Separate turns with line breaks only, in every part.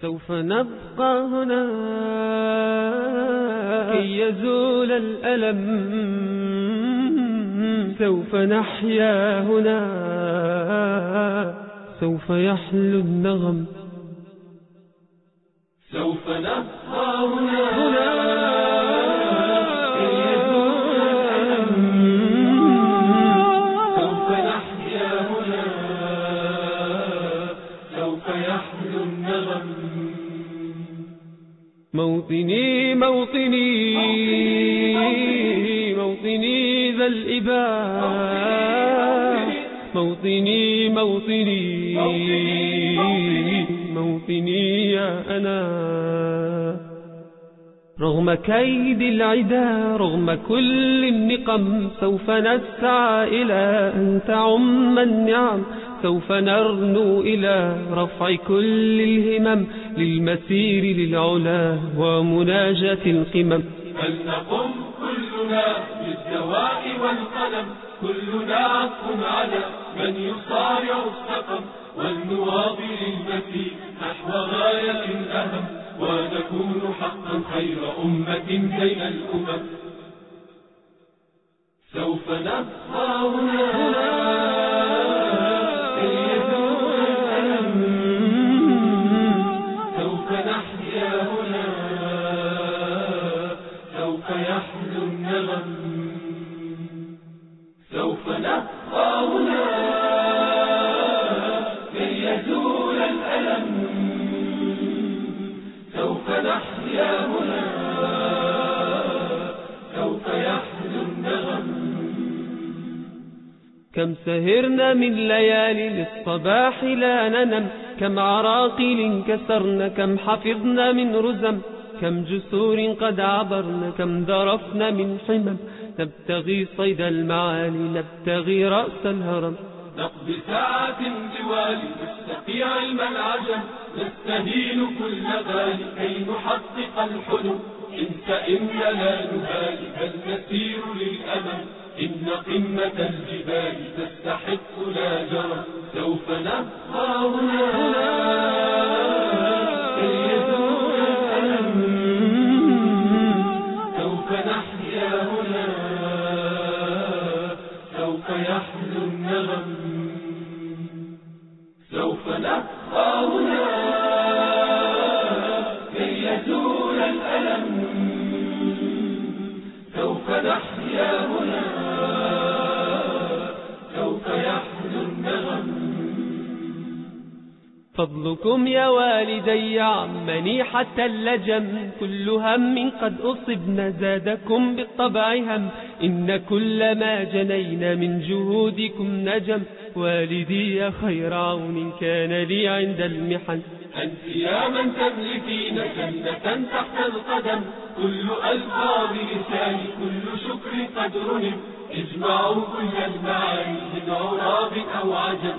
سوف نبقى هنا كي يزول الألم. سوف نحيا هنا سوف يحلو النغم.
سوف نبقى هنا, هنا.
موطني موطني موطني ذا الإباء. موطني موطني موطني يا أنا. رغم كيد العدا رغم كل النقم سوف نسعى إلى أن تعم النعم. سوف نرنو إلى رفع كل الهمم للمسير للعلا ومناجاة القمم.
فلنقم كلنا بالدواء والقلم كلنا عطف على من يصارع السقم. ولنواضي المسير نحو غاية أهم ونكون حقا خير أمة بين الأمم. سوف نبقى هنا.
كم سهرنا من ليالي للصباح لا ننم كم عراقيل كسرنا كم حفظنا من رزم كم جسور قد عبرنا كم ذرفنا من حمم. نبتغي صيد المعالي نبتغي رأس الهرم.
نقضي ساعات جوالي نستقي علم العجم نستهين كل غالي كي نحقق الحلم. إن فإن لا نبالي بل نسير للأمل إن قمة الجبال تستحق لا جرى. سوف نبقى هنا. سوف
فضلكم يا والدي عمني حتى اللجم كل هم قد أصبنا زادكم بالطبع هم. إن كل ما جنينا من جهودكم نجم. والدي خير عون كان لي عند المحن.
أنت يا من تملكين جنة تحت القدم. كل ألفاظ لساني كل شكر قد رنم اجمعوا كل المعاني من عراب أو عجم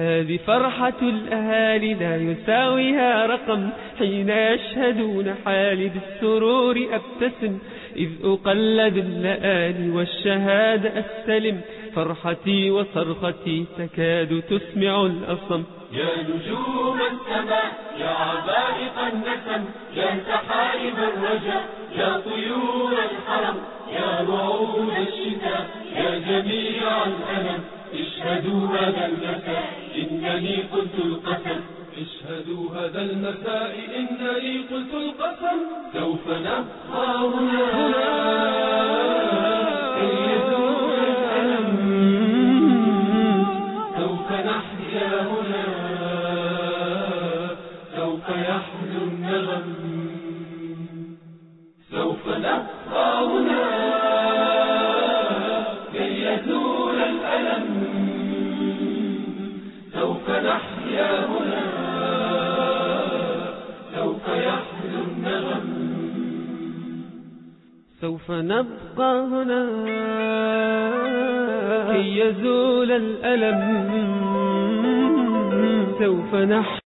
هذه فرحة الأهالي لا يساويها رقم. حين يشهدون حالي بالسرور أبتسم. إذ أقلد اللآلي والشهادة أستلم. فرحتي وصرختي تكاد تسمع الأصم.
يا نجوم السماء يا عبائق النسم يا سحائب الرجاء يا طيور الحرم يا رعود الشتاء يا جميع الألم. اشهدوا هذا المساء إنني قلت القسم. اشهدوا هذا المساء إنني قلت القسم. سوف نبقى هنا.
سوف نبقى هنا كي يزول الألم. سوف نحن